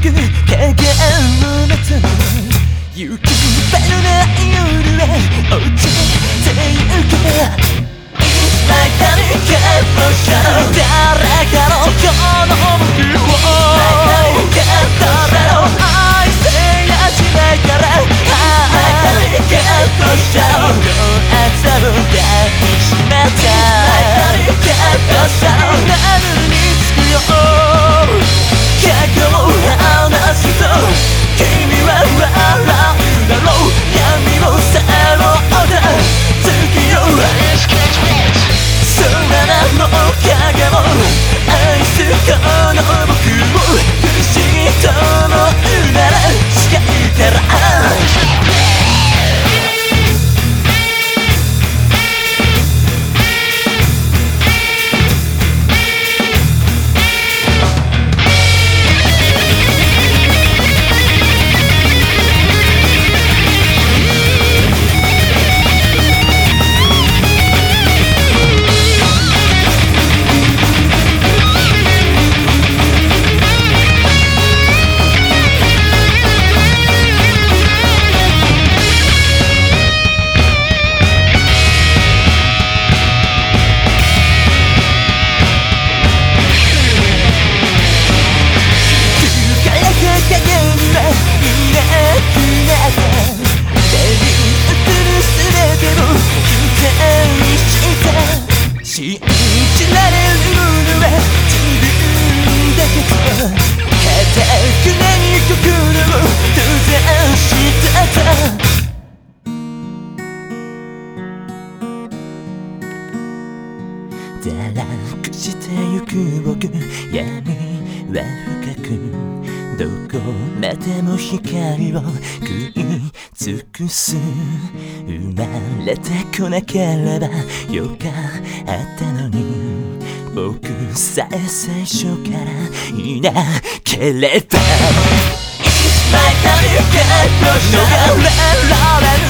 く経験の夏堕落してゆく僕闇は深くどこまでも光を食い尽くす。生まれてこなければよかったのに僕さえ最初からいなければいつまでか逃れられる